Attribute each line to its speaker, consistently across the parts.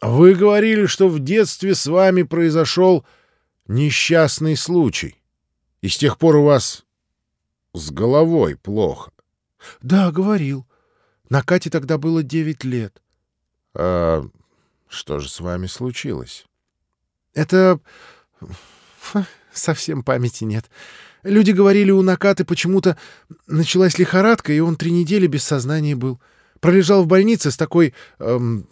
Speaker 1: Вы говорили, что в детстве с вами произошел несчастный случай. И с тех пор у вас с головой плохо.
Speaker 2: — Да, говорил. На Кате тогда было девять лет.
Speaker 1: — А что же с вами случилось?
Speaker 2: — Это... совсем памяти нет. Люди говорили, у Накаты почему-то началась лихорадка, и он три недели без сознания был. Пролежал в больнице с такой... Эм,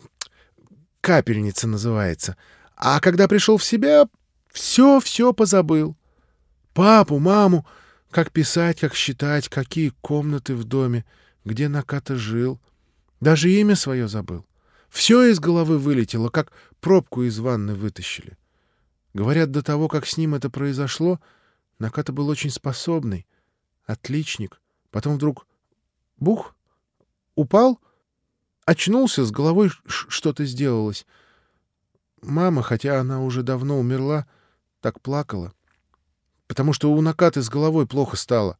Speaker 2: капельница называется. А когда пришел в себя, все-все позабыл. Папу, маму, как писать, как считать, какие комнаты в доме, где Наката жил. Даже имя свое забыл. Все из головы вылетело, как пробку из ванны вытащили. Говорят, до того, как с ним это произошло, Наката был очень способный, отличник. Потом вдруг — бух! Упал, очнулся, с головой что-то сделалось. Мама, хотя она уже давно умерла, так плакала. Потому что у Накаты с головой плохо стало.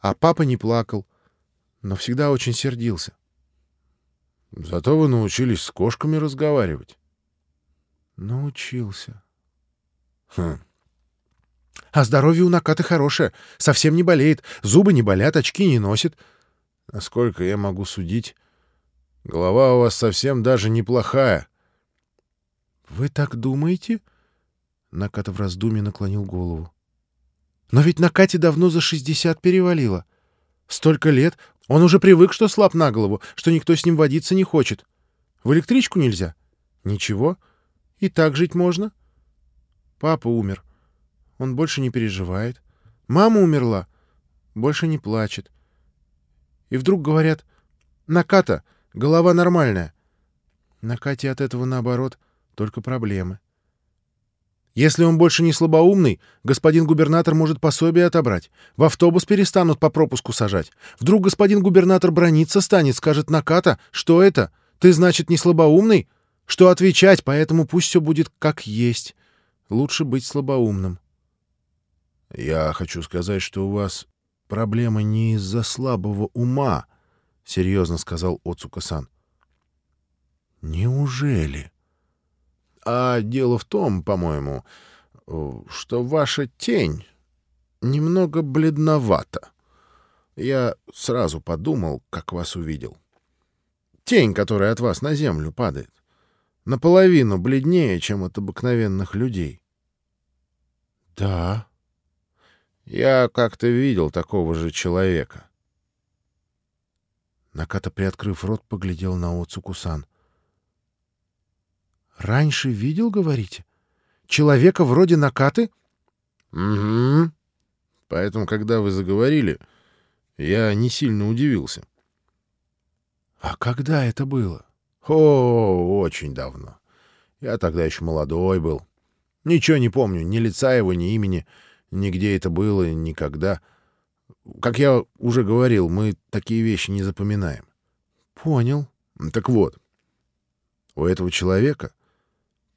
Speaker 2: А папа не плакал, но всегда очень сердился.
Speaker 1: Зато вы научились с кошками разговаривать.
Speaker 2: Научился. Хм. А здоровье у Накаты хорошее. Совсем не болеет. Зубы не болят, очки не носит.
Speaker 1: Насколько я могу судить, голова у вас совсем даже неплохая.
Speaker 2: — Вы так думаете? Наката в раздумье наклонил голову. — Но ведь Накате давно за шестьдесят перевалило. Столько лет. Он уже привык, что слаб на голову, что никто с ним водиться не хочет. В электричку нельзя? Ничего. И так жить можно. Папа умер. — он больше не переживает. Мама умерла. Больше не плачет. И вдруг говорят, «Наката, голова нормальная». На Кате от этого, наоборот, только проблемы. Если он больше не слабоумный, господин губернатор может пособие отобрать. В автобус перестанут по пропуску сажать. Вдруг господин губернатор брониться станет, скажет Наката, что это? Ты, значит, не слабоумный? Что отвечать, поэтому пусть все будет как есть. Лучше быть слабоумным.
Speaker 1: Я хочу сказать, что у вас проблема не из-за слабого ума, — серьезно сказал Оцука-сан. Неужели? А дело в том, по-моему, что ваша тень немного бледновата. Я сразу подумал, как вас увидел. Тень, которая от вас на землю падает, наполовину бледнее, чем от обыкновенных людей.
Speaker 2: — Да,
Speaker 1: я как-то видел такого же человека.
Speaker 2: Наката, приоткрыв рот, поглядел на Оцукусан. «Раньше видел, говорите? Человека вроде Накаты?»
Speaker 1: «Угу. Поэтому, когда вы заговорили, я не сильно удивился».
Speaker 2: «А когда это было?»
Speaker 1: «О, очень давно. Я тогда еще молодой был. Ничего не помню, ни лица его, ни имени». Нигде это было, никогда. Как я уже говорил, мы такие вещи не запоминаем.
Speaker 2: Понял.
Speaker 1: Так вот, у этого человека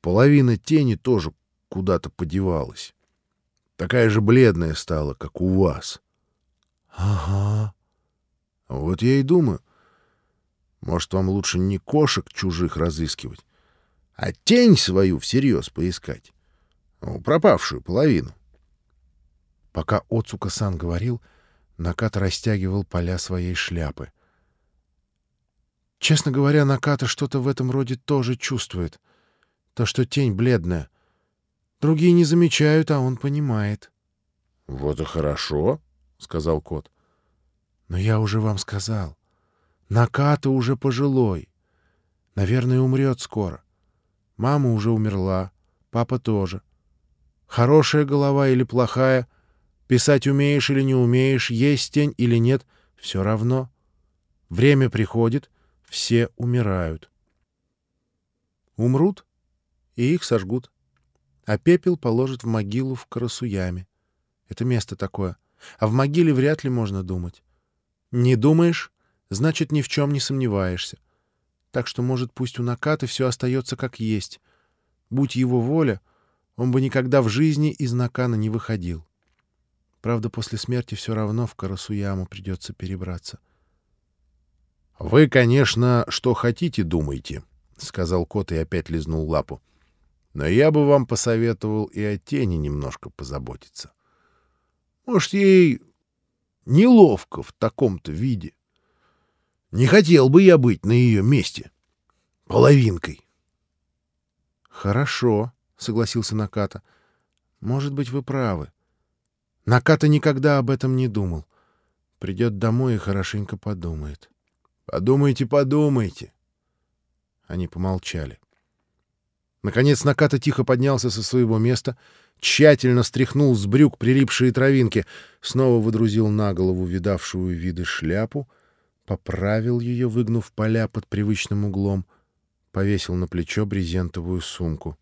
Speaker 1: половина тени тоже куда-то подевалась. Такая же бледная стала, как у вас.
Speaker 2: Ага.
Speaker 1: Вот я и думаю, может, вам лучше не кошек чужих разыскивать, а тень свою всерьез поискать. Ну, пропавшую половину.
Speaker 2: Пока Оцука-сан говорил, Наката растягивал поля своей шляпы. Честно говоря, Наката что-то в этом роде тоже чувствует. То, что тень бледная. Другие не замечают, а он понимает.
Speaker 1: — Вот и хорошо, — сказал кот.
Speaker 2: — Но я уже вам сказал. Наката уже пожилой. Наверное, умрет скоро. Мама уже умерла, папа тоже. Хорошая голова или плохая — Писать умеешь или не умеешь, есть тень или нет — все равно. Время приходит, все умирают. Умрут, и их сожгут. А пепел положат в могилу в Карасуяме. Это место такое. А в могиле вряд ли можно думать. Не думаешь, значит, ни в чем не сомневаешься. Так что, может, пусть у Накаты все остается как есть. Будь его воля, он бы никогда в жизни из Накана не выходил. Правда, после смерти все равно в Карасуяму придется перебраться.
Speaker 1: — Вы, конечно, что хотите, думайте, — сказал кот и опять лизнул лапу. «Но я бы вам посоветовал и о тени немножко позаботиться. Может, ей неловко в таком-то виде. Не хотел бы я быть на ее месте. Половинкой».
Speaker 2: «Хорошо», — согласился Наката. «Может быть, вы правы. Наката никогда об этом не думал. Придет домой и хорошенько подумает».
Speaker 1: «Подумайте, подумайте».
Speaker 2: Они помолчали. Наконец Наката тихо поднялся со своего места, тщательно стряхнул с брюк прилипшие травинки, снова выдрузил на голову видавшую виды шляпу, поправил ее, выгнув поля под привычным углом, повесил на плечо брезентовую сумку.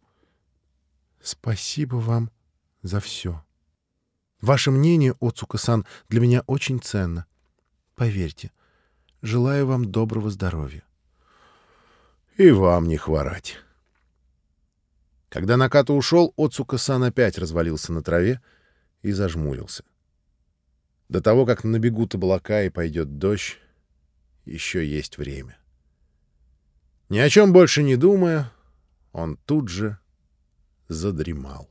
Speaker 2: «Спасибо вам за все. Ваше мнение, Оцука-сан, для меня очень ценно. Поверьте, желаю вам доброго здоровья».
Speaker 1: И вам не хворать.
Speaker 2: Когда Наката ушел, Оцука-сан опять развалился на траве и зажмурился. До того, как набегут облака и пойдет дождь, еще есть время. Ни о чем больше не думая, он тут же задремал.